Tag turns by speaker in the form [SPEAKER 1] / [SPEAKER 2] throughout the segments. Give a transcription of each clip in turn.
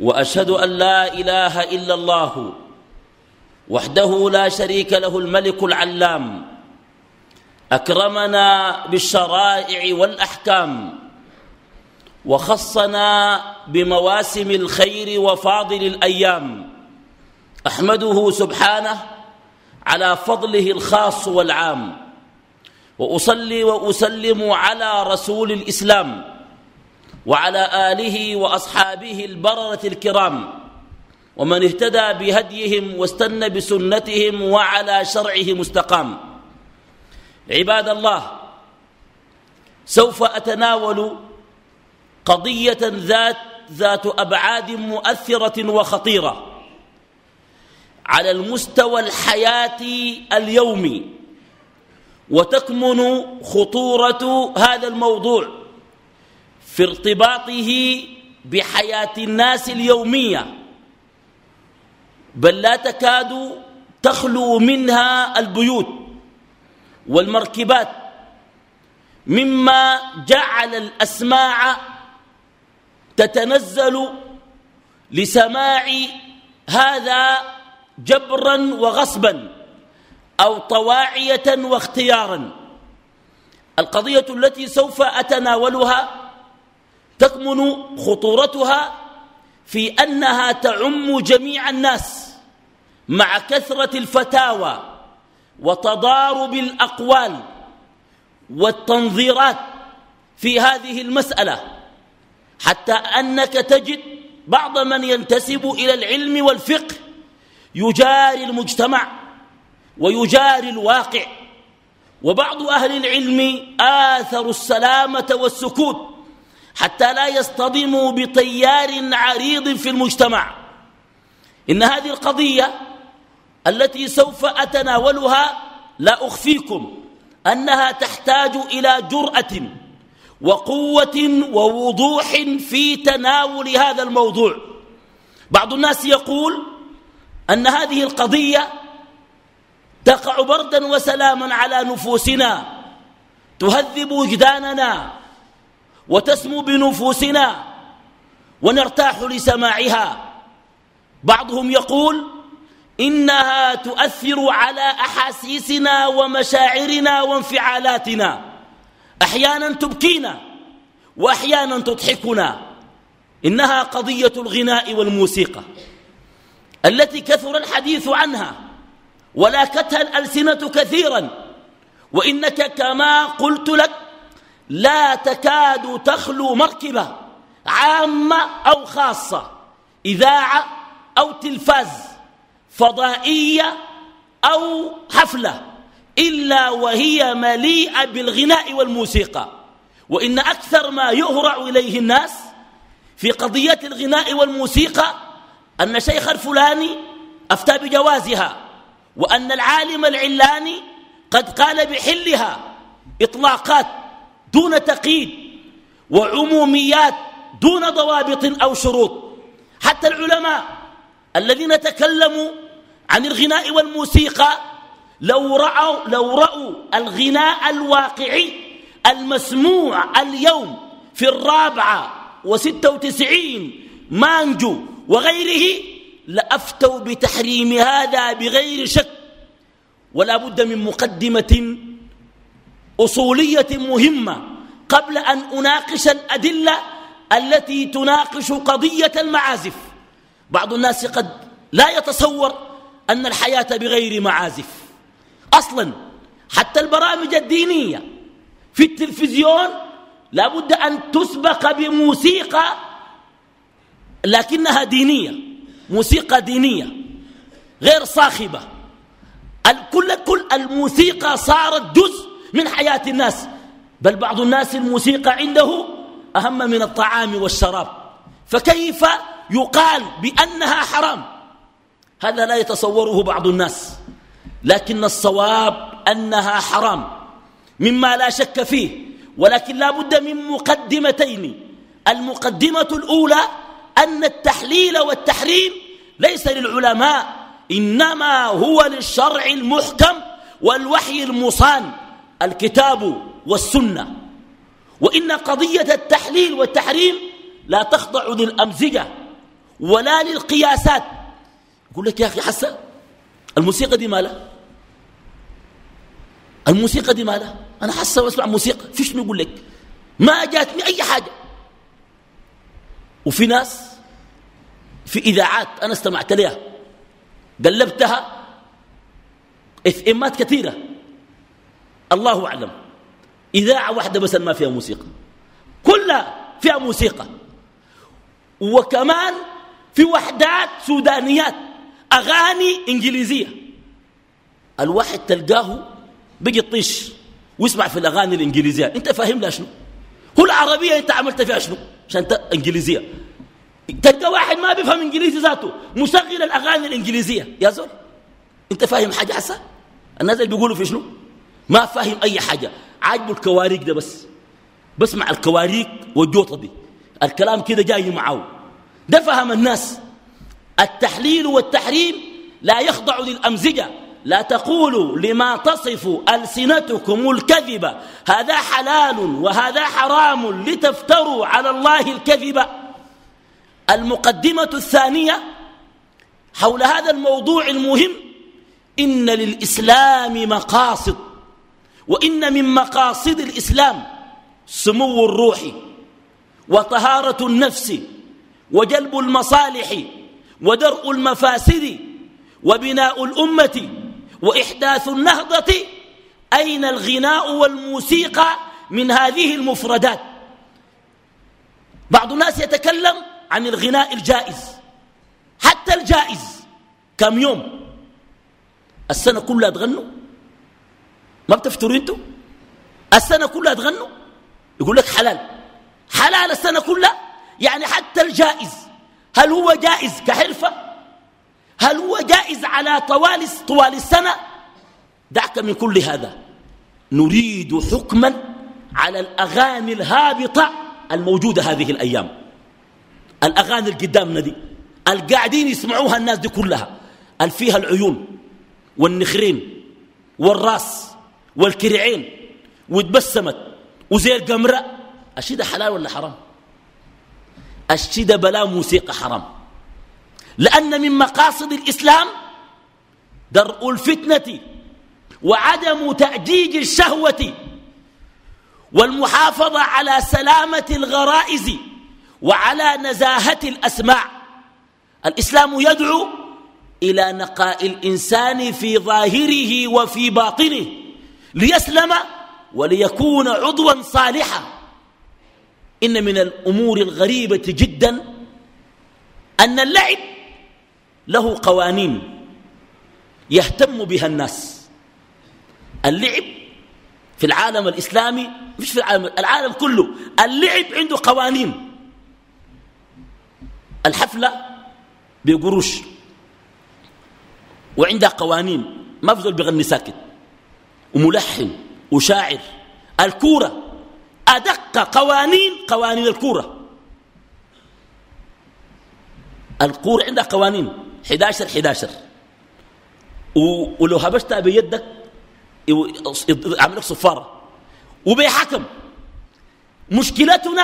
[SPEAKER 1] وأشهد أن لا إله إلا الله وحده لا شريك له الملك العلام. أكرمنا بالشرائع والأحكام وخصنا بمواسم الخير وفاضل الأيام. أحمده سبحانه على فضله الخاص والعام. وأصلي وأسلم على رسول الإسلام. وعلى آله وأصحابه البررة الكرام. ومن اهتدى بهديهم واستنى بسنتهم وعلى شرعه مستقام. عباد الله سوف أتناول قضية ذات ذات أبعاد مؤثرة وخطيرة على المستوى الحياتي اليومي وتكمن خطورة هذا الموضوع. في ارتباطه بحياة الناس اليومية بل لا تكاد تخلو منها البيوت والمركبات مما جعل الأسماع تتنزل لسماع هذا جبرا وغصبا أو طواعية واختيارا. القضية التي سوف أتناولها تكمن خطورتها في أنها تعم جميع الناس مع كثرة الفتاوى وتضارب الأقوال والتنظيرات في هذه المسألة حتى أنك تجد بعض من ينتسب إلى العلم والفقه يجاري المجتمع ويجاري الواقع وبعض أهل العلم آثروا السلامة والسكوت حتى لا يصطدموا بتيار عريض في المجتمع. إن هذه القضية التي سوف أتناولها لا أخفيكم أنها تحتاج إلى جرأة وقوة ووضوح في تناول هذا الموضوع. بعض الناس يقول أن هذه القضية تقع بردا وسلاما على نفوسنا تهذب وجداننا وتسمو بنفوسنا ونرتاح لسماعها. بعضهم يقول إنها تؤثر على أحاسيسنا ومشاعرنا وانفعالاتنا. أحيانا تبكينا وأحيانا تضحكنا. إنها قضية الغناء والموسيقى التي كثر الحديث عنها ولاكتها الألسنة كثيرا. وإنك كما قلت لك لا تكاد تخلو مركبة عامة أو خاصة إذاعة أو تلفاز فضائية أو حفلة إلا وهي مليئة بالغناء والموسيقى. وإن أكثر ما يهرع إليه الناس في قضية الغناء والموسيقى أن شيخ الفلاني أفتى بجوازها وأن العالم العلاني قد قال بحلها إطلاقات دون تقييد وعموميات دون ضوابط أو شروط. حتى العلماء الذين تكلموا عن الغناء والموسيقى لو رأوا, لو رأوا الغناء الواقعي المسموع اليوم في الرابعة وستة وتسعين مانجو وغيره لأفتوا بتحريم هذا بغير شك. ولا بد من مقدمة أصولية مهمة قبل أن أناقش الأدلة التي تناقش قضية المعازف. بعض الناس قد لا يتصور أن الحياة بغير معازف. أصلا حتى البرامج الدينية في التلفزيون لا بد أن تسبق بموسيقى لكنها دينية موسيقى دينية غير صاخبة. كل كل الموسيقى صارت جزء من حياة الناس بل بعض الناس الموسيقى عنده أهم من الطعام والشراب. فكيف يقال بأنها حرام؟ هذا لا يتصوره بعض الناس لكن الصواب أنها حرام مما لا شك فيه. ولكن لا بد من مقدمتين. المقدمة الأولى أن التحليل والتحريم ليس للعلماء إنما هو للشرع المحكم والوحي المصان. الكتاب والسنة. وإن قضية التحليل والتحريم لا تخضع للأمزجة ولا للقياسات. يقول لك يا أخي حسن الموسيقى دي مالها الموسيقى دي مالها أنا حاسة وأسمع موسيقى. فيش يقول لك؟ ما جاتني أي حاجة. وفي ناس في إذاعات أنا استمعت لها قلبتها إف امات كثيرة. الله أعلم. إذاعة واحدة بس ما فيها موسيقى. كلها فيها موسيقى. وكمان في وحدات سودانيات. أغاني إنجليزية. الواحد تلقاه بيجي يطيش ويسمع في الأغاني الإنجليزية. أنت فاهم لها شنو؟ هو العربية أنت عملت فيها شنو؟ عشان إنجليزية. تلقى واحد ما بيفهم إنجليزي ذاته مشغل الأغاني الإنجليزية. يا زول أنت فاهم حاجة حسا الناس اللي بيقولوا في شنو؟ ما فاهم أي حاجة. عاجبه الكواريك ده بس. بسمع الكواريك والجوطة دي. الكلام كده جاي معه. ده فهم الناس. التحليل والتحريم لا يخضع للأمزجة. لا تقولوا لما تصف ألسنتكم الكذب هذا حلال وهذا حرام لتفتروا على الله الكذب المقدمة الثانية حول هذا الموضوع المهم إن للإسلام مقاصد. وإن من مقاصد الإسلام سمو الروح وطهارة النفس وجلب المصالح ودرء المفاسد وبناء الأمة وإحداث النهضة أين الغناء والموسيقى من هذه المفردات؟ بعض الناس يتكلم عن الغناء الجائز حتى الجائز كم يوم؟ السنة كلها تغنوا؟ ما بتفتروا أنتوا؟ السنة كلها تغنوا؟ يقول لك حلال. حلال السنة كلها؟ يعني حتى الجائز. هل هو جائز كحرفة؟ هل هو جائز على طوال طوال السنة؟ دعك من كل هذا. نريد حكما على الأغاني الهابطة الموجودة هذه الأيام. الأغاني القدامنا دي القاعدين يسمعوها الناس دي كلها. الفيها العيون والنخرين والرأس. والكرعين وتبسمت وزي القمرة الشي ده حلال ولا حرام؟ الشي ده بلا موسيقى حرام. لأن من مقاصد الإسلام درء الفتنة وعدم تأجيج الشهوة والمحافظة على سلامة الغرائز وعلى نزاهة الأسماع. الإسلام يدعو إلى نقاء الإنسان في ظاهره وفي باطنه. ليسلم وليكون عضوا صالحا. إن من الأمور الغريبة جدا أن اللعب له قوانين يهتم بها الناس. اللعب في العالم الإسلامي مش في العالم, العالم كله اللعب عنده قوانين. الحفلة بقروش وعندها قوانين ما في بيغني ساكت. وملحن وشاعر. الكورة أدق قوانين قوانين الكورة. الكورة عندها قوانين 11 11 ولو هبشتها بيدك يعمل لك صفارة. وبيحكم. مشكلتنا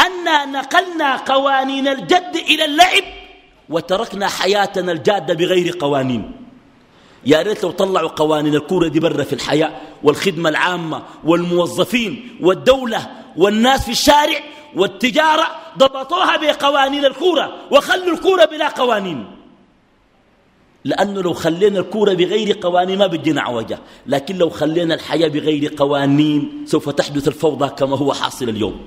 [SPEAKER 1] أن نقلنا قوانين الجد إلى اللعب وتركنا حياتنا الجادة بغير قوانين. يا ريت لو طلعوا قوانين الكورة دي برا في الحياة والخدمة العامة والموظفين والدولة والناس في الشارع والتجارة ضبطوها بقوانين الكورة وخلوا الكورة بلا قوانين. لأنه لو خلينا الكورة بغير قوانين ما بتجينا عوجة لكن لو خلينا الحياة بغير قوانين سوف تحدث الفوضى كما هو حاصل اليوم.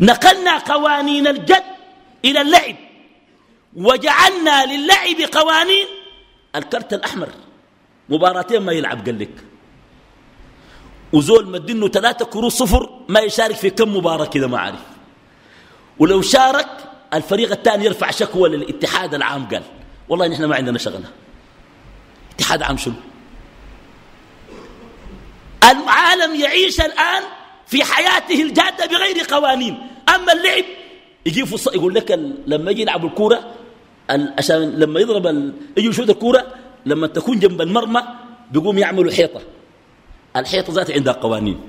[SPEAKER 1] نقلنا قوانين الجد إلى اللعب وجعلنا للعب قوانين الكرت الأحمر. مباراتين ما يلعب قال لك وزول مدينه ثلاثة كروس صفر ما يشارك في كم مباراة كده ما عارف. ولو شارك الفريق الثاني يرفع شكوى للاتحاد العام قال. والله نحن ما عندنا شغلة. اتحاد عام شنو؟ العالم يعيش الآن في حياته الجادة بغير قوانين. أما اللعب يجي. يقول لك لما يجي يلعبوا الكورة عشان لما يضرب ال... يجي يشوط الكورة لما تكون جنب المرمى بيقوم يعملوا حيطة. الحيطة ذات عندها قوانين.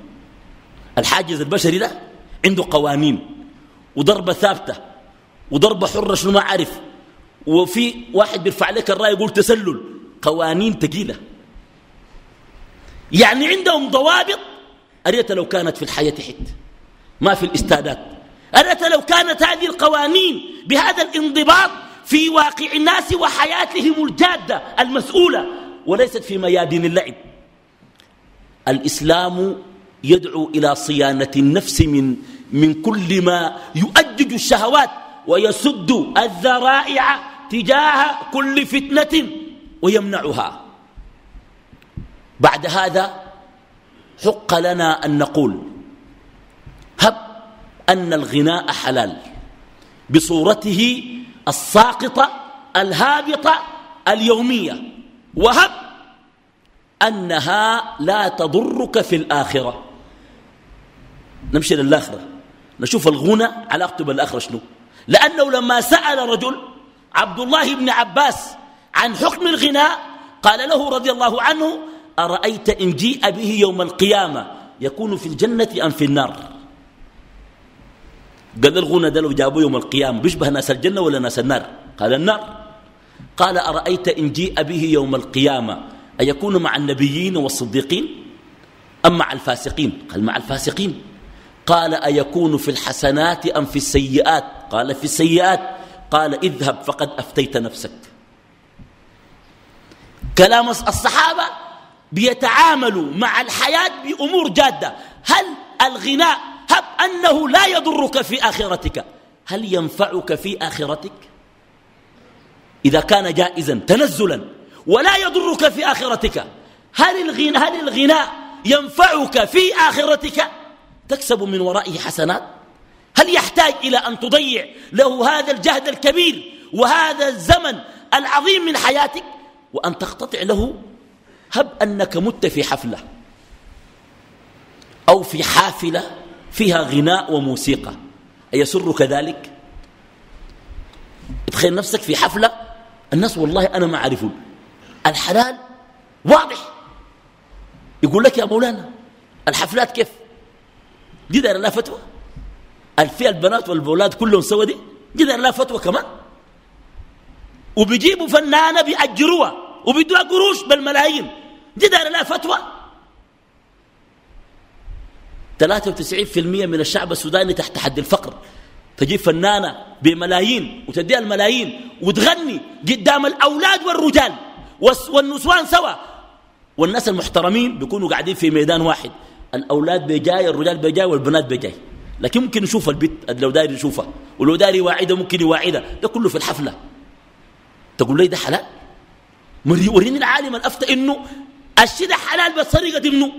[SPEAKER 1] الحاجز البشري ده عنده قوانين وضربة ثابتة وضربة حرة شنو ما عارف. وفي واحد بيرفع لك الراي يقول تسلل. قوانين تقيلة. يعني عندهم ضوابط. أريت لو كانت في الحياة حت ما في الاستادات. أريت لو كانت هذه القوانين بهذا الانضباط في واقع الناس وحياتهم الجادة المسؤولة وليست في ميادين اللعب. الإسلام يدعو إلى صيانة النفس من, من كل ما يؤجج الشهوات ويسد الذرائع تجاه كل فتنة ويمنعها. بعد هذا حق لنا أن نقول هب أن الغناء حلال. بصورته الساقطة الهابطة اليومية. وهب أنها لا تضرك في الآخرة. نمشي للآخرة. نشوف الغنى علاقته بالآخرة شنو. لأنه لما سأل رجل عبد الله بن عباس عن حكم الغناء قال له رضي الله عنه أرأيت إن جيء به يوم القيامة يكون في الجنة أم في النار؟ قال الغنى ده لو جابوه يوم القيامة بيشبه ناس الجنة ولا ناس النار؟ قال النار. قال أرأيت إن جيء به يوم القيامة أيكون مع النبيين والصديقين أم مع الفاسقين؟ قال مع الفاسقين. قال أيكون في الحسنات أم في السيئات؟ قال في السيئات. قال اذهب فقد أفتيت نفسك. كلام الصحابة بيتعاملوا مع الحياة بأمور جادة. هل الغناء هب أنه لا يضرك في آخرتك. هل ينفعك في آخرتك؟ إذا كان جائزا تنزلا. ولا يضرك في آخرتك. هل الغناء, هل الغناء ينفعك في آخرتك؟ تكسب من ورائه حسنات. هل يحتاج إلى أن تضيع له هذا الجهد الكبير وهذا الزمن العظيم من حياتك؟ وأن تقتطع له؟ هب أنك مت في حفلة أو في حافلة فيها غناء وموسيقى. أيسرك ذلك؟ تخيل نفسك في حفلة الناس والله أنا ما أعرفون الحلال واضح. يقول لك يا مولانا الحفلات كيف؟ دي دار لها فتوى. الفئة البنات والأولاد كلهم سوا دي دي دار لها فتوى كمان. وبيجيبوا فنانة بيأجروها وبيدوها قروش بالملايين دي دار لها فتوى. 93% من الشعب السوداني تحت حد الفقر. تجيب فنانة بملايين وتديها الملايين وتغني قدام الأولاد والرجال والنسوان سوا. والناس المحترمين بيكونوا قاعدين في ميدان واحد. الأولاد بيجاي الرجال بيجاي والبنات بيجاي. لكن ممكن نشوف البيت لو داري يشوفها ولو داري واعدة ممكن يواعدها ده كله في الحفلة. تقول لي ده حلال؟ وريني العالم الأفتى إنه الشيء ده حلال بطريقة منه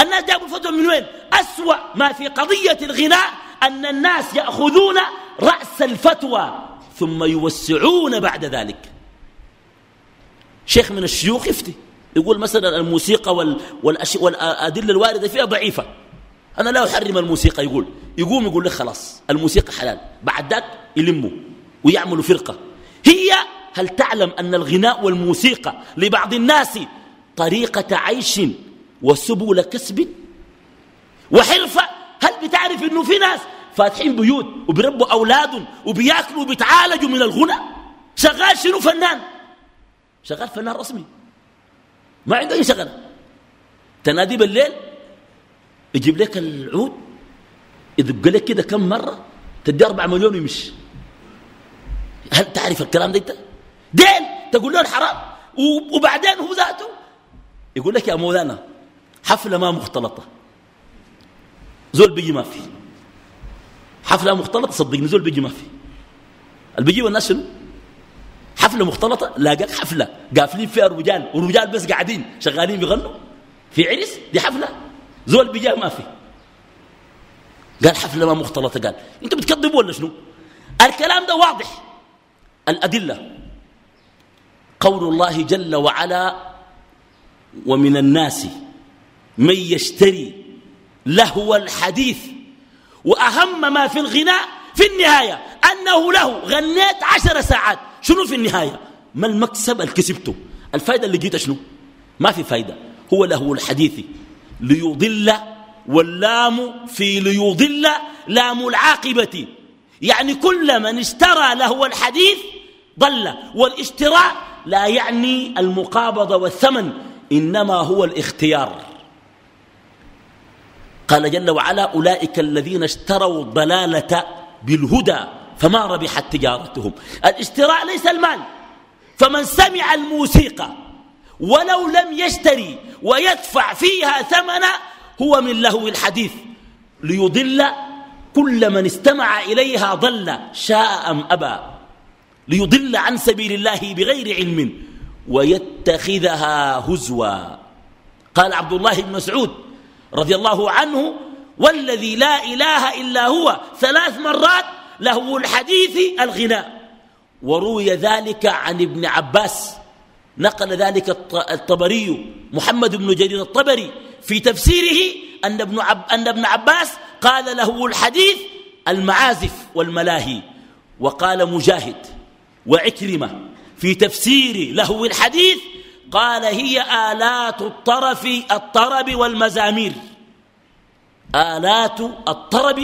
[SPEAKER 1] الناس جابوا الفتوى من وين؟ أسوأ ما في قضية الغناء أن الناس يأخذون رأس الفتوى ثم يوسعون بعد ذلك. شيخ من الشيوخ يفتي يقول مثلا الموسيقى وال والأدلة الواردة فيها ضعيفة. أنا لا أحرم الموسيقى يقول. يقوم يقول لك خلاص الموسيقى حلال. بعد ذاك يلموا ويعملوا فرقة. هي هل تعلم أن الغناء والموسيقى لبعض الناس طريقة عيش وسبل كسب. وحرفة. هل بتعرف أنه في ناس فاتحين بيوت وبيربوا أولادهم وبيأكلوا وبيتعالجوا من الغنى؟ شغال شنو فنان؟ شغال فنان رسمي. ما عنده أي شغلة. تنادي بالليل يجيب لك العود يدق لك كده كم مرة تدي أربع مليون ويمشي. هل تعرف الكلام ده أنت؟ دين تقول له حرام وبعدين هو ذاته يقول لك يا مولانا حفلة ما مختلطة. زول بيجي ما في. حفلة مختلطة صدقني زول بيجي ما في. اللي بيجيب الناس شنو؟ حفلة مختلطة لاقاك حفلة. قافلين فيها الرجال والرجال بس قاعدين شغالين بيغنوا. في عرس دي حفلة. زول بيجا ما في. قال حفلة ما مختلطة قال. انت بتكذبوا ولا شنو؟ الكلام ده واضح. الأدلة. قول الله جل وعلا ومن الناس من يشتري لهو الحديث. وأهم ما في الغناء في النهاية أنه له غنيت عشر ساعات. شنو في النهاية؟ ما المكسب اللي كسبته. الفايدة اللي جيت شنو؟ ما في فايدة. هو له الحديث. ليضل واللام في ليضل لام العاقبة. يعني كل من اشترى له الحديث ضل. والاشتراء لا يعني المقابضة والثمن إنما هو الاختيار. قال جل وعلا أولئك الذين اشتروا الضلالة بالهدى فما ربحت تجارتهم. الاشتراء ليس المال. فمن سمع الموسيقى ولو لم يشتري ويدفع فيها ثمنا هو من لهو الحديث ليضل كل من استمع إليها ضل شاء أم أبى. ليضل عن سبيل الله بغير علم ويتخذها هزوا. قال عبد الله بن مسعود رضي الله عنه والذي لا إله إلا هو ثلاث مرات له الحديث الغناء. وروي ذلك عن ابن عباس. نقل ذلك الطبري محمد بن جرير الطبري في تفسيره أن ابن, عب أن ابن عباس قال له الحديث المعازف والملاهي. وقال مجاهد وعكرمة في تفسير لهو الحديث قال هي آلات الطرف الطرب والمزامير. آلات الطرب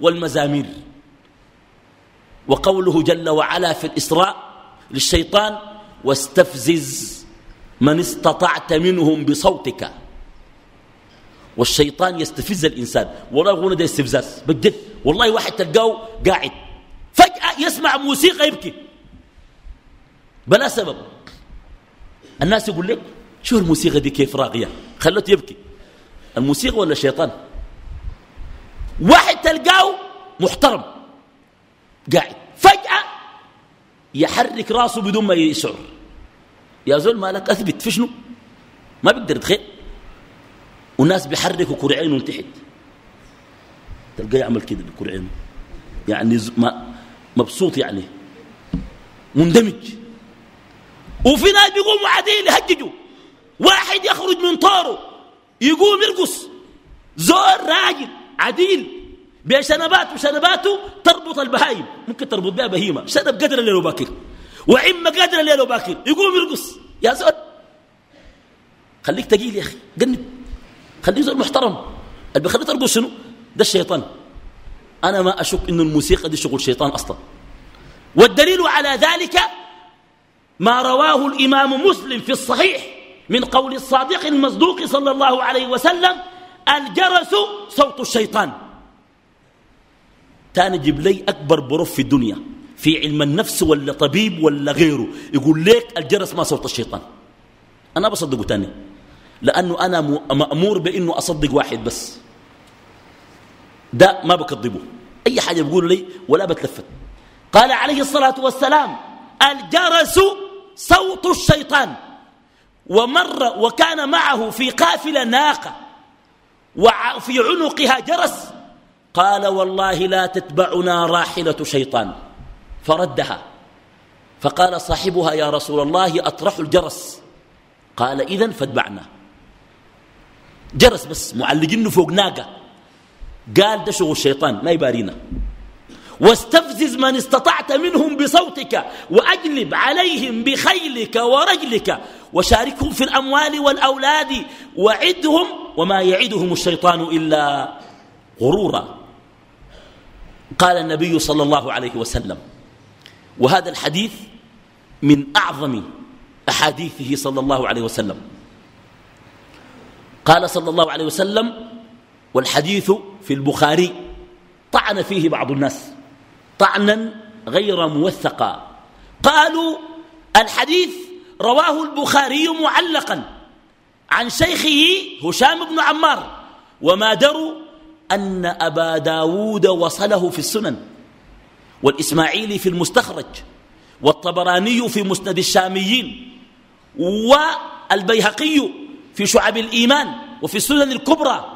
[SPEAKER 1] والمزامير. وقوله جل وعلا في الإسراء للشيطان واستفزز من استطعت منهم بصوتك. والشيطان يستفز الإنسان. والله غنى ده استفزاز بجد والله واحد تلقاه قاعد. فجأة يسمع موسيقى يبكي. بلا سبب. الناس يقول لك شو الموسيقى دي كيف راقية؟ خلته يبكي. الموسيقى ولا الشيطان؟ واحد تلقاه محترم. قاعد. فجأة يحرك راسه بدون ما يشعر. يا زول مالك أثبت. في شنو؟ ما بيقدر يتخيل. والناس بيحركوا كرعينهم تحت. تلقاه يعمل كده بكرعينه يعني ما مبسوط يعني. مندمج. وفي ناس بيقوموا عادين يهججوا. واحد يخرج من طاره يقوم يرقص. زور راجل عديل بشنباته شنباته تربط البهايم. ممكن تربط بها بهيمة. شنب قدر الليل وباكر. وعم قدر الليل وباكر. يقوم يرقص. يا زول خليك تقيل يا أخي. قنب. خليك زول محترم. اللي بيخليك ترقص شنو؟ ده الشيطان. أنا ما أشك انه الموسيقى دي شغل شيطان أصلا. والدليل على ذلك ما رواه الإمام مسلم في الصحيح من قول الصادق المصدوق صلى الله عليه وسلم الجرس صوت الشيطان. تاني جيب لي أكبر بروف في الدنيا في علم النفس ولا طبيب ولا غيره يقول لك الجرس ما صوت الشيطان. أنا بصدقه تاني لأنه أنا مأمور بأنه أصدق واحد بس. ده ما بكذبه. أي حاجة بيقول لي ولا بتلفت. قال عليه الصلاة والسلام الجرس صوت الشيطان. ومر وكان معه في قافلة ناقة. وفي عنقها جرس. قال والله لا تتبعنا راحلة شيطان. فردها. فقال صاحبها يا رسول الله أطرح الجرس. قال إذن فاتبعنا. جرس بس معلقينه فوق ناقة. قال ده شغل الشيطان ما يبارينا. واستفزز من استطعت منهم بصوتك وأجلب عليهم بخيلك ورجلك وشاركهم في الأموال والأولاد وعدهم وما يعدهم الشيطان إلا غرورا. قال النبي صلى الله عليه وسلم وهذا الحديث من أعظم أحاديثه صلى الله عليه وسلم. قال صلى الله عليه وسلم والحديث في البخاري طعن فيه بعض الناس. طعنا غير موثقا. قالوا الحديث رواه البخاري معلقا عن شيخه هشام بن عمار وما دروا أن أبا داود وصله في السنن والإسماعيلي في المستخرج والطبراني في مسند الشاميين والبيهقي في شعب الإيمان وفي السنن الكبرى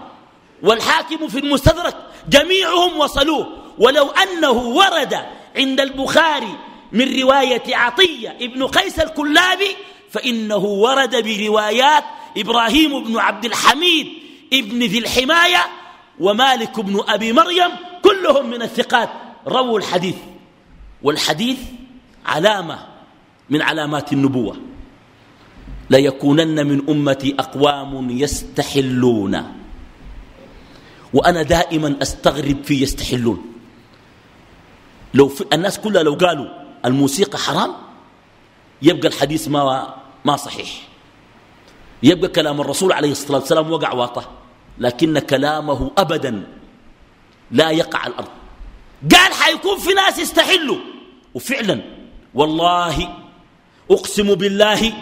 [SPEAKER 1] والحاكم في المستدرك جميعهم وصلوه. ولو أنه ورد عند البخاري من رواية عطية ابن قيس الكلابي فإنه ورد بروايات إبراهيم بن عبد الحميد ابن ذي الحماية ومالك بن أبي مريم كلهم من الثقات. رووا الحديث. والحديث علامة من علامات النبوة. ليكونن من أمتي أقوام يستحلون. وأنا دائما أستغرب في يستحلون. لو في الناس كلها لو قالوا الموسيقى حرام يبقى الحديث ما ما صحيح. يبقى كلام الرسول عليه الصلاة والسلام وقع واطه لكن كلامه أبدا لا يقع على الأرض. قال حيكون في ناس يستحلوا. وفعلا والله أقسم بالله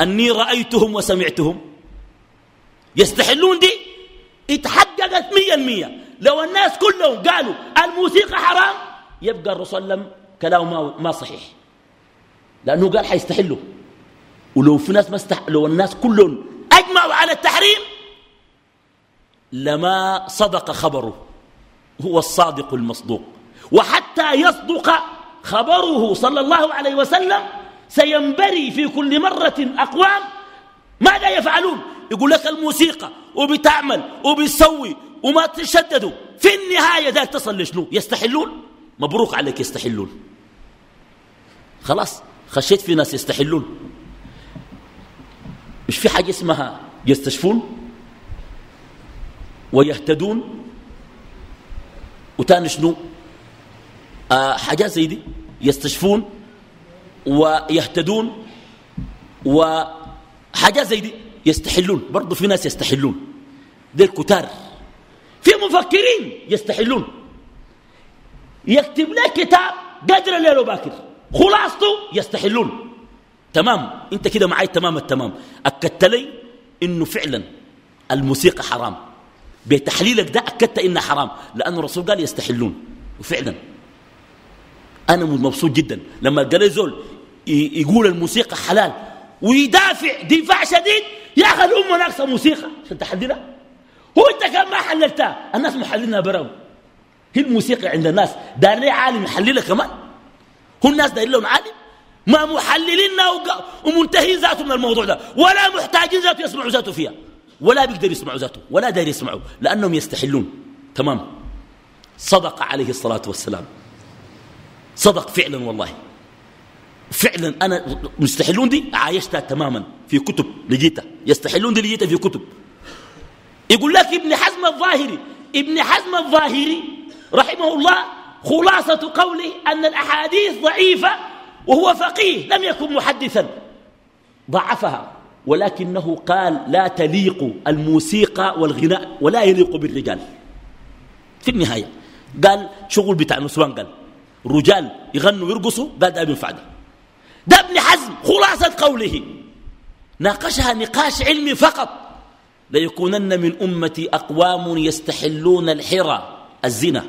[SPEAKER 1] أني رأيتهم وسمعتهم. يستحلون دي؟ اتحققت مية المية لو الناس كلهم قالوا الموسيقى حرام يبقى الرسول لم كلامه ما صحيح. لأنه قال حيستحلوا. ولو في ناس ما استح... لو الناس كلهم أجمعوا على التحريم لما صدق خبره. هو الصادق المصدوق. وحتى يصدق خبره صلى الله عليه وسلم سينبري في كل مرة أقوام. ماذا يفعلون؟ يقول لك الموسيقى وبتعمل وبتسوي وما تشددوا. في النهاية ذاك تصل لشنو؟ يستحلون. مبروك عليك يستحلون. خلاص خشيت في ناس يستحلون. مش في حاجة اسمها يستشفون ويهتدون؟ وتاني شنو؟ آه حاجات زي دي يستشفون ويهتدون وحاجات زي دي يستحلون. برضو في ناس يستحلون. دي الكتار في مفكرين يستحلون. يكتب لك كتاب قدر الليل وباكر. خلاصته يستحلون. تمام؟ انت كده معي تمام التمام. أكدت لي إنه فعلا الموسيقى حرام. بتحليلك ده أكدت إنها حرام. لأنه الرسول قال يستحلون. وفعلا. أنا مبسوط جدا لما قال زول يقول الموسيقى حلال. ويدافع دفاع شديد. يا أخي الأمة ناقصة موسيقى. عشان تحللها هو أنت كان ما حللتها. الناس محللنا براو هي الموسيقى عند الناس. دار عالم يحللها كمان؟ هو الناس داير لهم عالم. ما محلليننا ومنتهين ذاته من الموضوع ده. ولا محتاجين ذاته يسمعوا ذاته فيها. ولا بيقدر يسمعوا ذاته. ولا داير يسمعوا. لأنهم يستحلون. تمام؟ صدق عليه الصلاة والسلام. صدق فعلا والله. فعلا أنا مستحلون دي؟ عايشتها تماما في كتب لقيتها. يستحلون دي لقيتها في كتب. يقول لك ابن حزم الظاهري. ابن حزم الظاهري رحمه الله خلاصة قوله أن الأحاديث ضعيفة وهو فقيه لم يكن محدثا. ضعفها ولكنه قال لا تليق الموسيقى والغناء ولا يليق بالرجال. في النهاية قال شغل بتاع نسوان قال رجال يغنوا ويرقصوا قال ده بينفع ده ده ابن حزم خلاصة قوله. ناقشها نقاش علمي فقط. ليكونن من أمتي أقوام يستحلون الحرى الزنا.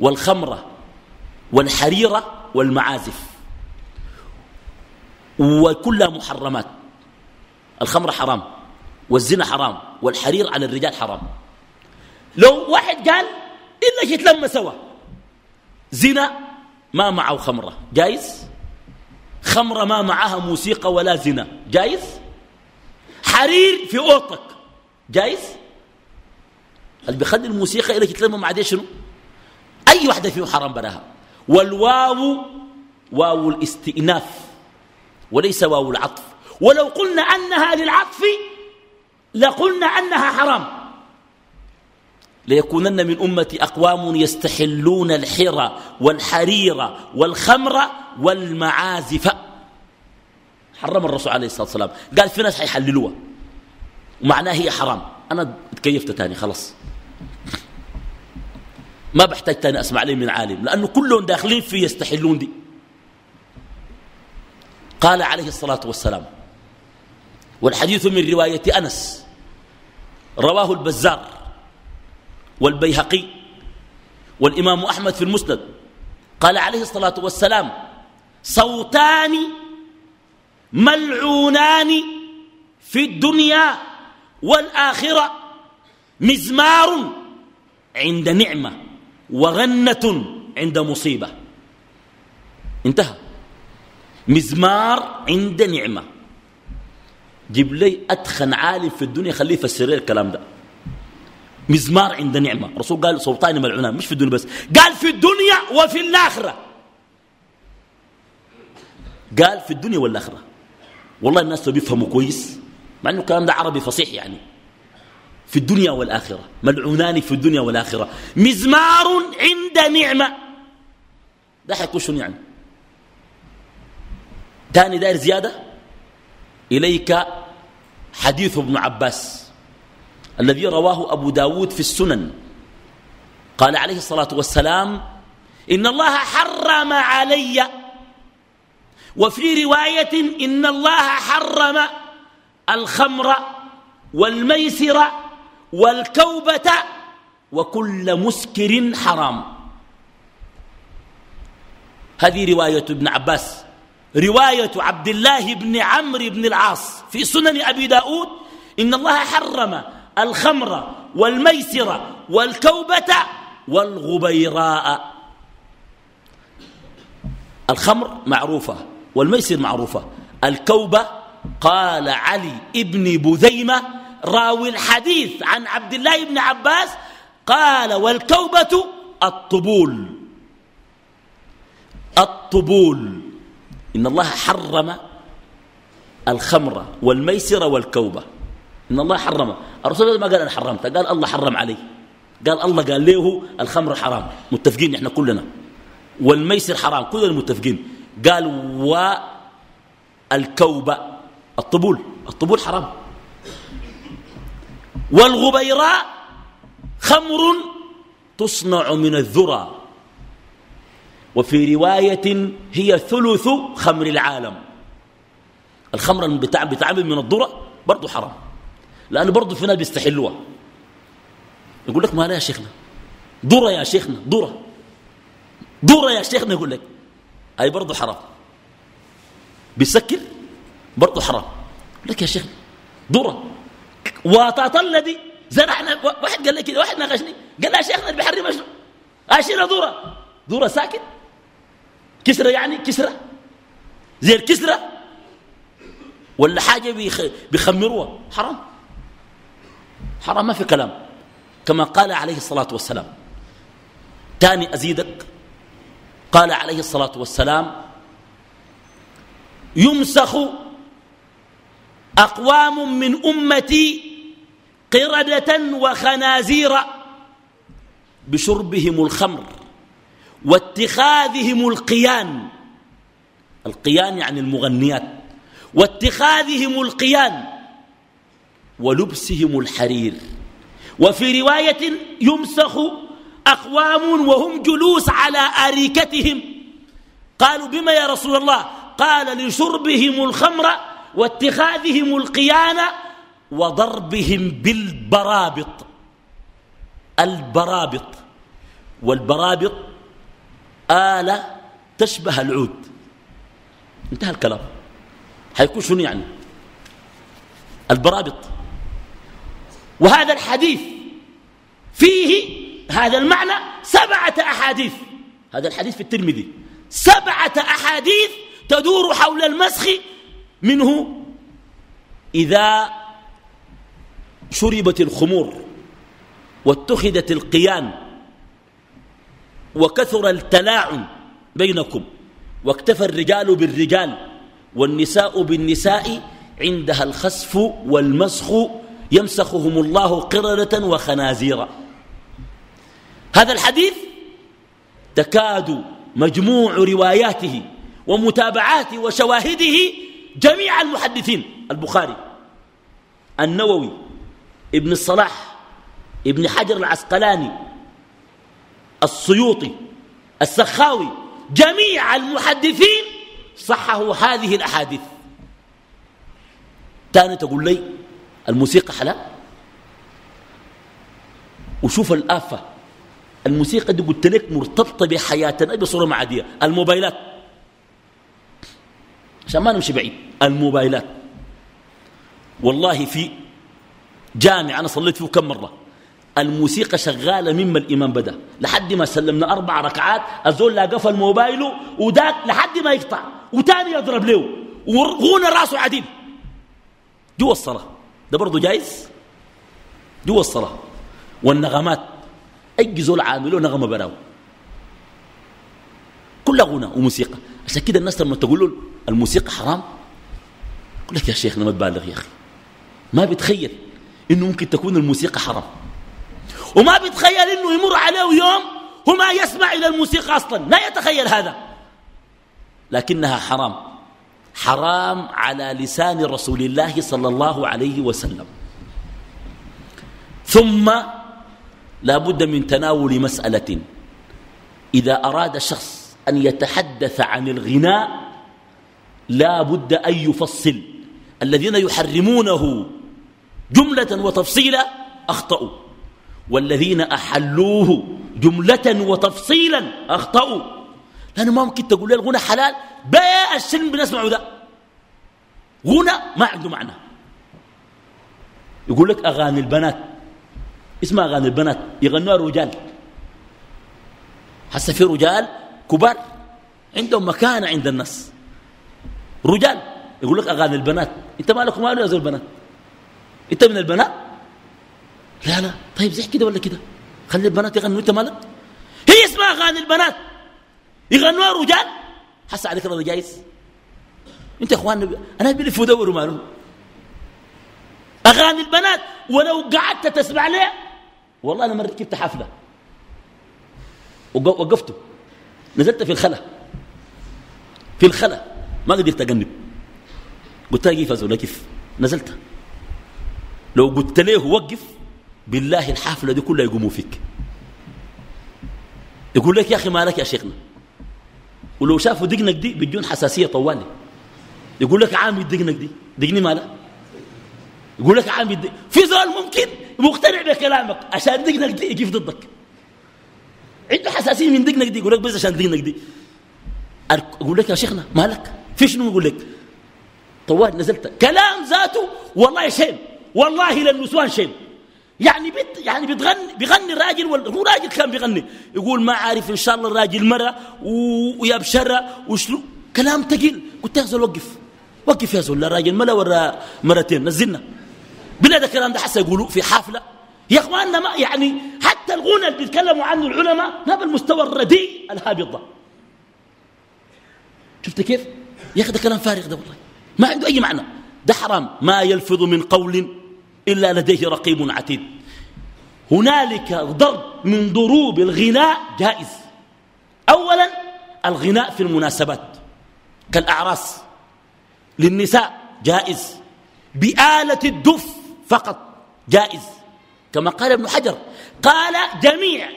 [SPEAKER 1] والخمرة والحريرة والمعازف. وكلها محرمات. الخمر حرام والزنا حرام والحرير على الرجال حرام. لو واحد قال إنك يتلم سوا. زنا ما معه خمرة. جايز؟ خمرة ما معها موسيقى ولا زنا. جايز؟ حرير في أوضتك جايز؟ اللي بيخلي الموسيقى إليك يتلم مع دي شنو؟ أي واحدة فيهم حرام براها والواو واو الاستئناف وليس واو العطف. ولو قلنا أنها للعطف لقلنا أنها حرام. ليكونن من أمتي أقوام يستحلون الحرى والحرير والخمر والمعازف. حرم الرسول عليه الصلاة والسلام. قال في ناس حيحللوها ومعناها هي حرام. أنا تكيفت تاني خلاص. ما بحتاج تاني أسمع لي من عالم لأنه كلهم داخلين في يستحلون دي. قال عليه الصلاة والسلام والحديث من رواية أنس رواه البزار والبيهقي والإمام أحمد في المسند قال عليه الصلاة والسلام صوتان ملعونان في الدنيا والآخرة مزمار عند نعمة. وغنة عند مصيبة. انتهى. مزمار عند نعمة. جيب لي أتخن عالم في الدنيا خليه يفسر لي الكلام ده. مزمار عند نعمة. الرسول قال سلطان ملعونان مش في الدنيا بس. قال في الدنيا وفي الآخرة. قال في الدنيا والآخرة. والله الناس بيفهموا كويس مع أنه الكلام ده عربي فصيح يعني. في الدنيا والآخرة ملعونان في الدنيا والآخرة. مزمار عند نعمة. ده حيكون شنو يعني؟ تاني داير زيادة؟ إليك حديث ابن عباس الذي رواه أبو داود في السنن. قال عليه الصلاة والسلام إن الله حرم علي وفي رواية إن الله حرم الخمر والميسر والكوبة وكل مسكر حرام. هذه رواية ابن عباس. رواية عبد الله بن عمرو بن العاص في سنن أبي داود. إن الله حرم الخمر والميسر والكوبة والغبيراء. الخمر معروفة والميسر معروفة. الكوبة قال علي ابن بذيمة راوي الحديث عن عبد الله بن عباس قال والكوبة الطبول. الطبول. إن الله حرم الخمر والميسر والكوبة. إن الله حرم. الرسول ما قال أنا حرمت قال الله حرم علي. قال الله قال له الخمر حرام. متفقين إحنا كلنا. والميسر حرام كلنا متفقين. قال والكوبة الطبول. الطبول حرام. والغبيراء خمر تصنع من الذرة وفي رواية هي ثلث خمر العالم. الخمر بتعمل من الذرة برضو حرام. لأنه برضو في ناس بيستحلوها. يقول لك ما لا يا شيخنا. ذرة يا شيخنا ذرة. ذرة يا شيخنا يقول لك. أي برضو حرام. بيسكر برضو حرام. يقول لك يا شيخنا ذرة. واطاط الذي زرعنا واحد قال لي كده واحد ناقشني. قال يا شيخنا بيحرم شنو؟ اشيل ذره ذره ساكت كسرة يعني كسرة. زي الكسرة ولا حاجة بيخ... بيخمروها. حرام. حرام ما في كلام. كما قال عليه الصلاة والسلام. تاني أزيدك. قال عليه الصلاة والسلام يمسخ أقوام من أمتي قردة وخنازير بشربهم الخمر واتخاذهم القيان. القيان يعني المغنيات. واتخاذهم القيان ولبسهم الحرير. وفي رواية يمسخ أقوام وهم جلوس على أريكتهم. قالوا بما يا رسول الله؟ قال لشربهم الخمر واتخاذهم القيان وضربهم بالبرابط. البرابط. والبرابط آلة تشبه العود. انتهى الكلام. حيكون شنو يعني؟ البرابط. وهذا الحديث فيه هذا المعنى سبعة أحاديث. هذا الحديث في الترمذي. سبعة أحاديث تدور حول المسخ منه إذا شربت الخمور واتخذت القيان وكثر التلاعن بينكم واكتفى الرجال بالرجال والنساء بالنساء عندها الخسف والمسخ يمسخهم الله قردة وخنازيرا. هذا الحديث تكاد مجموع رواياته ومتابعاته وشواهده جميع المحدثين البخاري النووي ابن الصلاح ابن حجر العسقلاني السيوطي السخاوي جميع المحدثين صححوا هذه الأحاديث. تاني تقول لي الموسيقى حلال؟ وشوف الآفة الموسيقى دي قلت لك مرتبطة بحياتنا بصورة معدية الموبايلات. عشان ما نمشي بعيد الموبايلات. والله في جامع أنا صليت فيه كم مرة. الموسيقى شغالة مما الإمام بدأ. لحد ما سلمنا أربع ركعات الزول لا قفل موبايله وداك لحد ما يقطع. وتاني يضرب له. وغنى راسه عديل جوا الصلاة. ده برضه جايز؟ جوا الصلاة. والنغمات. أي زول عامله نغمة براو. كلها غنى وموسيقى. عشان كده الناس لما تقول له الموسيقى حرام يقول لك يا شيخنا ما تبالغ يا أخي. ما بتخيل. إنه ممكن تكون الموسيقى حرام. وما بيتخيل إنه يمر عليه يوم وما يسمع إلى الموسيقى أصلا. لا يتخيل هذا. لكنها حرام. حرام على لسان رسول الله صلى الله عليه وسلم. ثم لا بد من تناول مسألة. إذا أراد شخص أن يتحدث عن الغناء لا بد أن يفصل. الذين يحرمونه جملة وتفصيلا أخطأوا. والذين أحلوه جملة وتفصيلا أخطأوا. لأنه ما ممكن تقول لي الغنى حلال. بيا السلم بنسمعه ده. غنى ما عنده معنى. يقول لك أغاني البنات. اسمها أغاني البنات. يغنوها الرجال حتى في رجال كبار. عندهم مكانة عند الناس. رجال. يقول لك أغاني البنات. أنت مالك ماله يا زول البنات؟ أنت من البنات؟ لا لا. طيب زي كده ولا كده؟ خلي البنات يغنوا. انت مالك؟ هي اسمها أغاني البنات. يغنوها رجال؟ حس عليك رضا جايز؟ انت يا اخوان أنا بلف ودور ماله أغاني البنات ولو قعدت تسمع ليه؟ والله أنا مرة ركبت حفلة. وقفته. نزلت في الخلا. في الخلا. ما قدرت اجنب قلت له كيف أزول؟ كيف؟ نزلت لو قلت له وقف بالله الحافلة دي كلها يقوموا فيك. يقول لك يا أخي مالك يا شيخنا؟ ولو شافوا دقنك دي بيجون حساسية طوالي. يقول لك عامل دقنك دي. دقني مالك يقول لك عامل دي في زول ممكن مقتنع بكلامك عشان دقنك دي يقف ضدك. عنده حساسية من دقنك دي يقول لك بس عشان دقنك دي. يقول لك يا شيخنا مالك؟ في شنو يقول لك؟ طوال نزلت. كلام ذاته والله شين والله للنسوان شين يعني بت يعني بتغني بيغني الراجل هو راجل كان بيغني. يقول ما عارف إن شاء الله الراجل مرة ويبشره وشلو كلام ثقيل قلت يا زول وقف. وقف يا زول. الراجل مره ولا مرتين. نزلنا. بلا ده الكلام ده حسا يقولوا في حفله يا إخواننا ما يعني حتى الغنى اللي بيتكلموا عنه العلماء ما بالمستوى الرديء الهابط ده. شفت كيف؟ يا أخي ده كلام فارغ ده والله. ما عنده أي معنى. ده حرام ما يلفظ من قول إلا لديه رقيب عتيد. هنالك ضرب من ضروب الغناء جائز. أولا الغناء في المناسبات كالأعراس للنساء جائز. بآلة الدف فقط جائز. كما قال ابن حجر قال جميع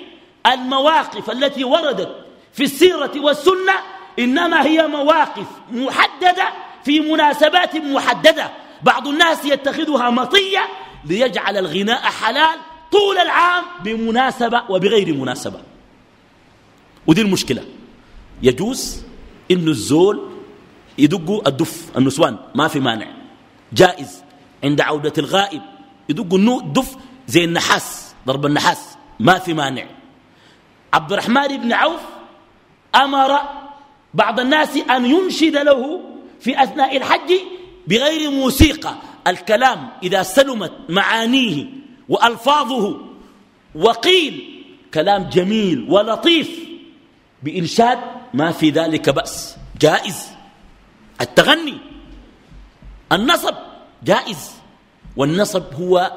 [SPEAKER 1] المواقف التي وردت في السيرة والسنة إنما هي مواقف محددة في مناسبات محددة. بعض الناس يتخذها مطية ليجعل الغناء حلال طول العام بمناسبة وبغير مناسبة. ودي المشكلة. يجوز إن الزول يدقوا الدف النسوان ما في مانع. جائز. عند عودة الغائب يدقوا الدف زي النحاس ضرب النحاس ما في مانع. عبد الرحمن بن عوف أمر بعض الناس أن ينشد له في أثناء الحج بغير موسيقى. الكلام إذا سلمت معانيه وألفاظه وقيل كلام جميل ولطيف بإنشاد ما في ذلك بأس. جائز. التغني. النصب جائز. والنصب هو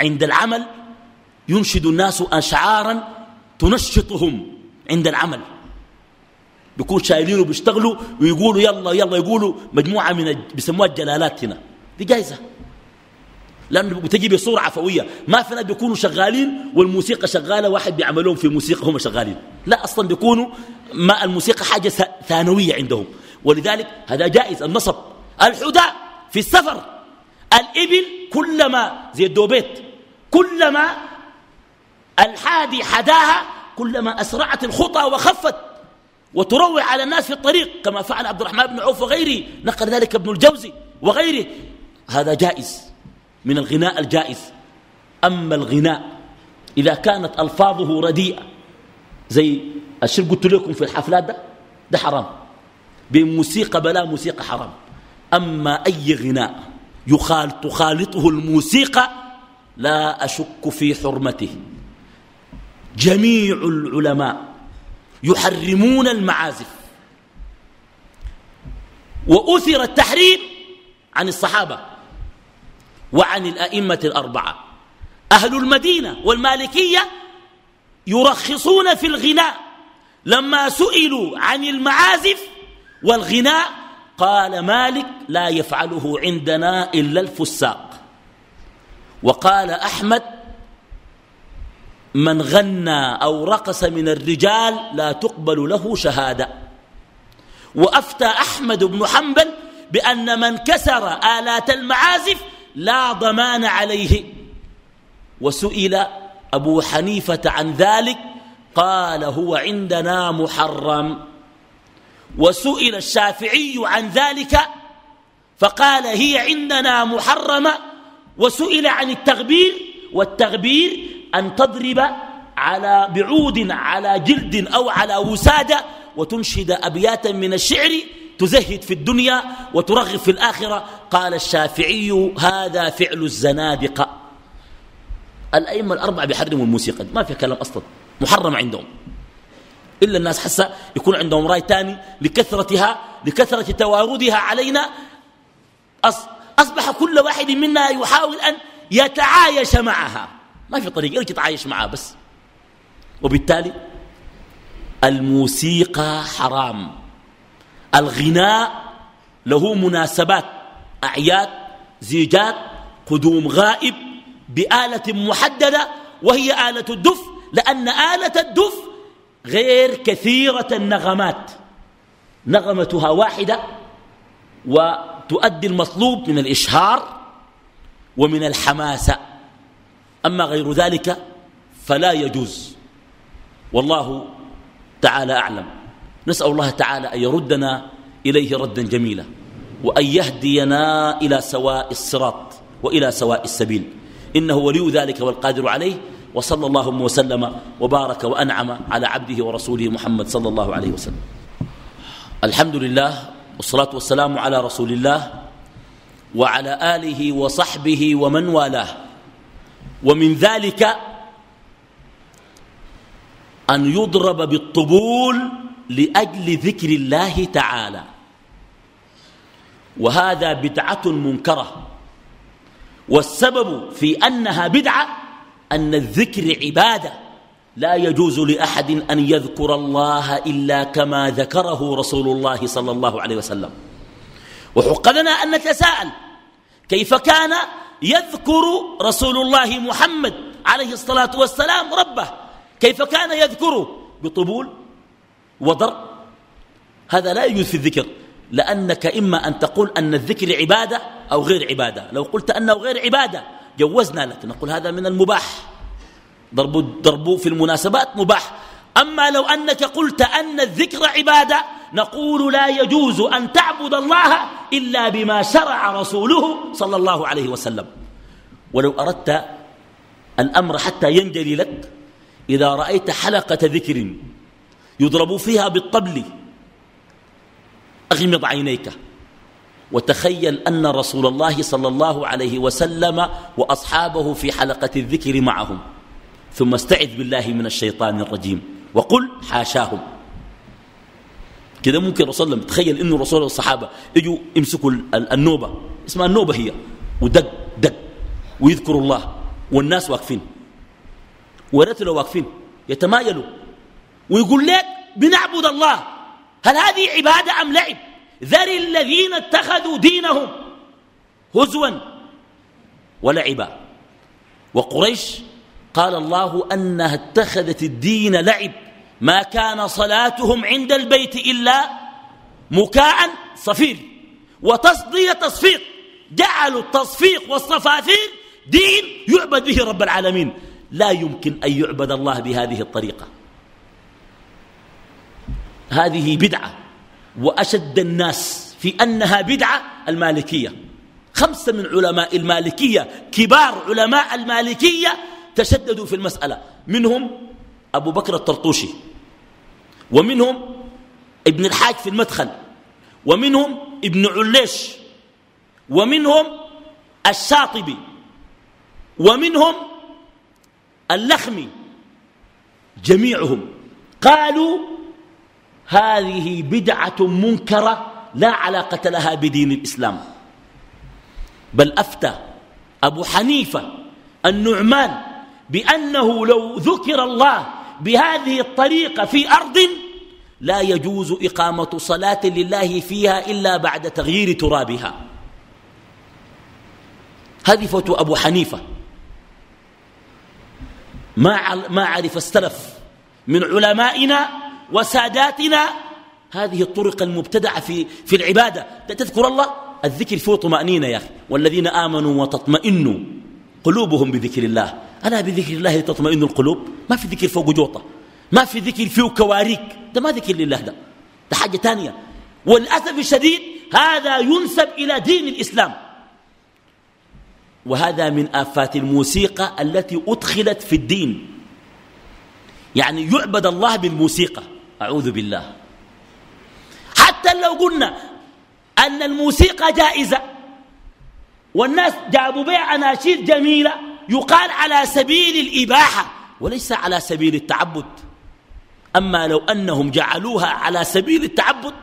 [SPEAKER 1] عند العمل ينشد الناس أشعارا تنشطهم عند العمل. بيكون شايلينه بيشتغلوا ويقولوا يلا يلا يقولوا مجموعة من بيسموها الجلالات هنا. دي جايزة. لأنه بتجي بصورة عفوية ما في ناس بيكونوا شغالين والموسيقى شغالة واحد بيعملون في موسيقى هم شغالين. لا أصلا بيكونوا ما الموسيقى حاجة ثانوية عندهم. ولذلك هذا جائز. النصب. الحداء في السفر. الإبل كلما زي الدوبيت كلما الحادي حداها كلما أسرعت الخطى وخفت. وتروع على الناس في الطريق كما فعل عبد الرحمن بن عوف وغيره نقل ذلك ابن الجوزي وغيره. هذا جائز من الغناء الجائز. أما الغناء إذا كانت ألفاظه رديئة زي الشيء قلت لكم في الحفلات ده ده حرام. بموسيقى بلا موسيقى حرام. أما أي غناء يخال تخالطه الموسيقى لا أشك في حرمته. جميع العلماء يحرمون المعازف. وأثر التحريم عن الصحابة وعن الأئمة الأربعة. أهل المدينة والمالكية يرخصون في الغناء. لما سئلوا عن المعازف والغناء قال مالك لا يفعله عندنا إلا الفساق وقال أحمد من غنى أو رقص من الرجال لا تقبل له شهادة. وأفتى أحمد بن حنبل بأن من كسر آلات المعازف لا ضمان عليه. وسئل أبو حنيفة عن ذلك قال هو عندنا محرم. وسئل الشافعي عن ذلك فقال هي عندنا محرمة. وسئل عن التغبير والتغبير أن تضرب على بعود على جلد أو على وسادة وتنشد أبياتا من الشعر تزهد في الدنيا وترغب في الآخرة. قال الشافعي هذا فعل الزنادقة. الأئمة الأربعة بيحرموا الموسيقى ما في كلام أصلا. محرم عندهم. إلا الناس حسا يكون عندهم رأي تاني لكثرتها لكثرة تواردها علينا. أصبح كل واحد منا يحاول أن يتعايش معها. ما في طريقة إنك تتعايش معها بس. وبالتالي الموسيقى حرام. الغناء له مناسبات أعياد زيجات قدوم غائب بآلة محددة وهي آلة الدف لأن آلة الدف غير كثيرة النغمات. نغمتها واحدة وتؤدي المطلوب من الإشهار ومن الحماسة. أما غير ذلك فلا يجوز. والله تعالى أعلم. نسأل الله تعالى أن يردنا إليه ردا جميلا وأن يهدينا إلى سواء الصراط وإلى سواء السبيل. إنه ولي ذلك والقادر عليه وصلى الله وسلم وبارك وأنعم على عبده ورسوله محمد صلى الله عليه وسلم. الحمد لله والصلاة والسلام على رسول الله وعلى آله وصحبه ومن والاه. ومن ذلك أن يضرب بالطبول لأجل ذكر الله تعالى. وهذا بدعة منكرة. والسبب في أنها بدعة أن الذكر عبادة. لا يجوز لأحد أن يذكر الله إلا كما ذكره رسول الله صلى الله عليه وسلم. وحق لنا أن نتساءل كيف كان يذكر رسول الله محمد عليه الصلاة والسلام ربه. كيف كان يذكره بطبول وضرب. هذا لا يجوز في الذكر لأنك إما أن تقول أن الذكر عبادة أو غير عبادة. لو قلت أنه غير عبادة جوزنا لك. نقول هذا من المباح. ضرب, ضرب في المناسبات مباح. أما لو أنك قلت أن الذكر عبادة نقول لا يجوز أن تعبد الله إلا بما شرع رسوله صلى الله عليه وسلم. ولو أردت الأمر حتى ينجلي لك إذا رأيت حلقة ذكر يضرب فيها بالطبل أغمض عينيك وتخيل أن رسول الله صلى الله عليه وسلم وأصحابه في حلقة الذكر معهم. ثم استعذ بالله من الشيطان الرجيم وقل حاشاهم. كده ممكن رسول الله تخيل إنه رسول والصحابة يجوا يمسكوا النوبة. اسمها النوبة هي. ودق دق. ويذكروا الله. والناس واقفين. وريت لو واقفين. يتمايلوا. ويقول لك بنعبد الله. هل هذه عبادة أم لعب؟ ذر الذين اتخذوا دينهم هزوا ولعبا. وقريش قال الله أنها اتخذت الدين لعب. ما كان صلاتهم عند البيت إلا مكاء صفير. وتصدية تصفيق. جعلوا التصفيق والصفافير دين يعبد به رب العالمين. لا يمكن أن يعبد الله بهذه الطريقة. هذه بدعة. وأشد الناس في أنها بدعة المالكية. خمسة من علماء المالكية كبار علماء المالكية تشددوا في المسألة. منهم أبو بكر الطرطوشي. ومنهم ابن الحاج في المدخل ومنهم ابن عليش ومنهم الشاطبي ومنهم اللخمي جميعهم قالوا هذه بدعة منكرة لا علاقة لها بدين الإسلام. بل أفتى أبو حنيفة النعمان بأنه لو ذكر الله بهذه الطريقة في أرض لا يجوز إقامة صلاة لله فيها إلا بعد تغيير ترابها. هذه فتوى أبو حنيفة. ما ما عرف السلف من علمائنا وساداتنا. هذه الطرق المبتدعة في, في العبادة. تذكر الله؟ الذكر فيه طمأنينة يا أخي. والذين آمنوا وتطمئن قلوبهم بذكر الله. ألا بذكر الله تطمئن القلوب؟ ما في ذكر فوق جوطة. ما في ذكر فيه كواريك. ده ما ذكر لله ده. ده حاجة تانية. والأسف الشديد هذا ينسب إلى دين الإسلام. وهذا من آفات الموسيقى التي أدخلت في الدين. يعني يعبد الله بالموسيقى. أعوذ بالله. حتى لو قلنا أن الموسيقى جائزة والناس جابوا بيع أناشيد جميلة يقال على سبيل الإباحة وليس على سبيل التعبد. أما لو أنهم جعلوها على سبيل التعبد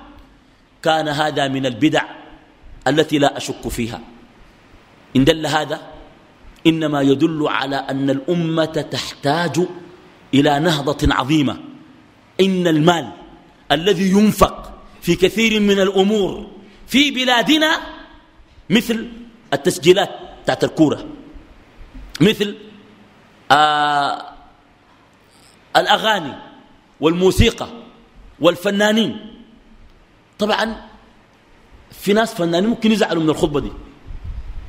[SPEAKER 1] كان هذا من البدع التي لا أشك فيها. إن دل هذا إنما يدل على أن الأمة تحتاج إلى نهضة عظيمة. إن المال الذي ينفق في كثير من الأمور في بلادنا مثل التسجيلات بتاعت الكورة مثل آه الأغاني والموسيقى والفنانين. طبعا في ناس فنانين ممكن يزعلوا من الخطبة دي.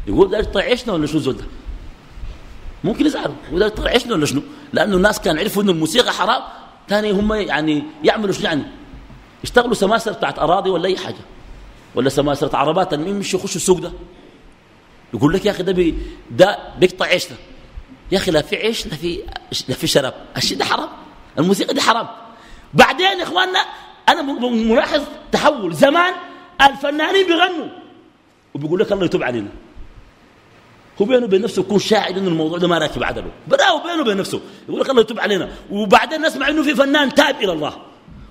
[SPEAKER 1] يقول ده طيعشنا ولا شو زول ده؟ ممكن يزعلوا. يقول ده طيعشنا ولا شنو لأنه الناس كانوا عرفوا أن الموسيقى حرام. ثاني هم يعني يعملوا شنو يعني؟ يشتغلوا سماسرة بتاعت أراضي ولا أي حاجة. ولا سماسرة عربات مش يخشوا السوق ده. يقول لك يا أخي ده بي ده بيقطع عيشنا يا أخي لا في عيش لا في لا في شراب. الشيء ده حرام. الموسيقى دي حرام. بعدين يا إخواننا أنا ملاحظ تحول زمان الفنانين بيغنوا وبيقول لك الله يتوب علينا. هو بينه وبين نفسه يكون شاعر إنه الموضوع ده ما راكب عدله. براه بينه وبين نفسه. يقول لك الله يتوب علينا. وبعدين نسمع إنه في فنان تاب إلى الله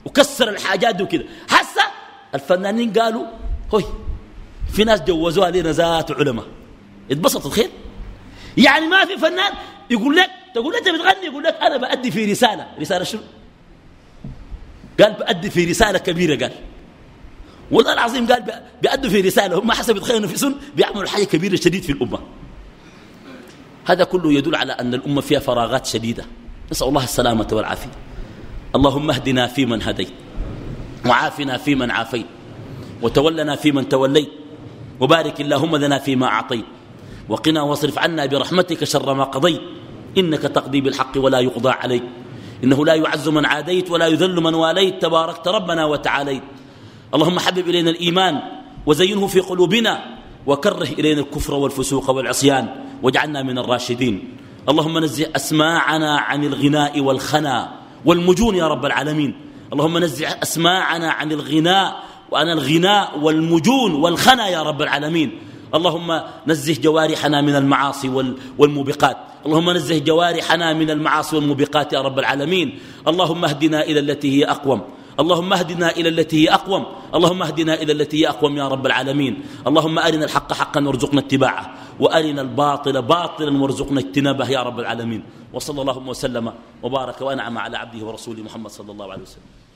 [SPEAKER 1] وكسر الحاجات دي وكده. حسا الفنانين قالوا هوي في ناس جوزوها لنا ذات علماء. اتبسطوا الخير؟ يعني ما في فنان يقول لك تقول أنت بتغني؟ يقول لك أنا بأدي في رسالة. رسالة شنو؟ قال بأدي في رسالة كبيرة قال. والله العظيم قال بأدوا في رسالة. هم حسب يتخيلوا سن بيعملوا حاجة كبيرة شديد في الأمة. هذا كله يدل على أن الأمة فيها فراغات شديدة. نسأل الله السلامة والعافية. اللهم اهدنا فيمن هديت وعافنا فيمن عافيت وتولنا فيمن توليت وبارك اللهم لنا فيما أعطيت وقنا واصرف عنا برحمتك شر ما قضيت. إنك تقضي بالحق ولا يقضى عليك. إنه لا يعز من عاديت ولا يذل من واليت. تباركت ربنا وتعاليت. اللهم حبب إلينا الإيمان وزينه في قلوبنا وكره إلينا الكفر والفسوق والعصيان واجعلنا من الراشدين. اللهم نزع أسماعنا عن الغناء والخنا والمجون يا رب العالمين. اللهم نزع أسماعنا عن الغناء وعن الغناء والمجون والخنا يا رب العالمين. اللهم نزه جوارحنا من المعاصي والموبقات. اللهم نزه جوارحنا من المعاصي والموبقات يا رب العالمين. اللهم اهدنا إلى التي هي أقوم. اللهم اهدنا إلى التي هي أقوم. اللهم اهدنا إلى التي هي أقوم يا رب العالمين. اللهم أرنا الحق حقا وارزقنا اتباعه وأرنا الباطل باطلا وارزقنا اجتنابه يا رب العالمين. وصلى اللهم وسلم وبارك وأنعم على عبده ورسوله محمد صلى الله عليه وسلم.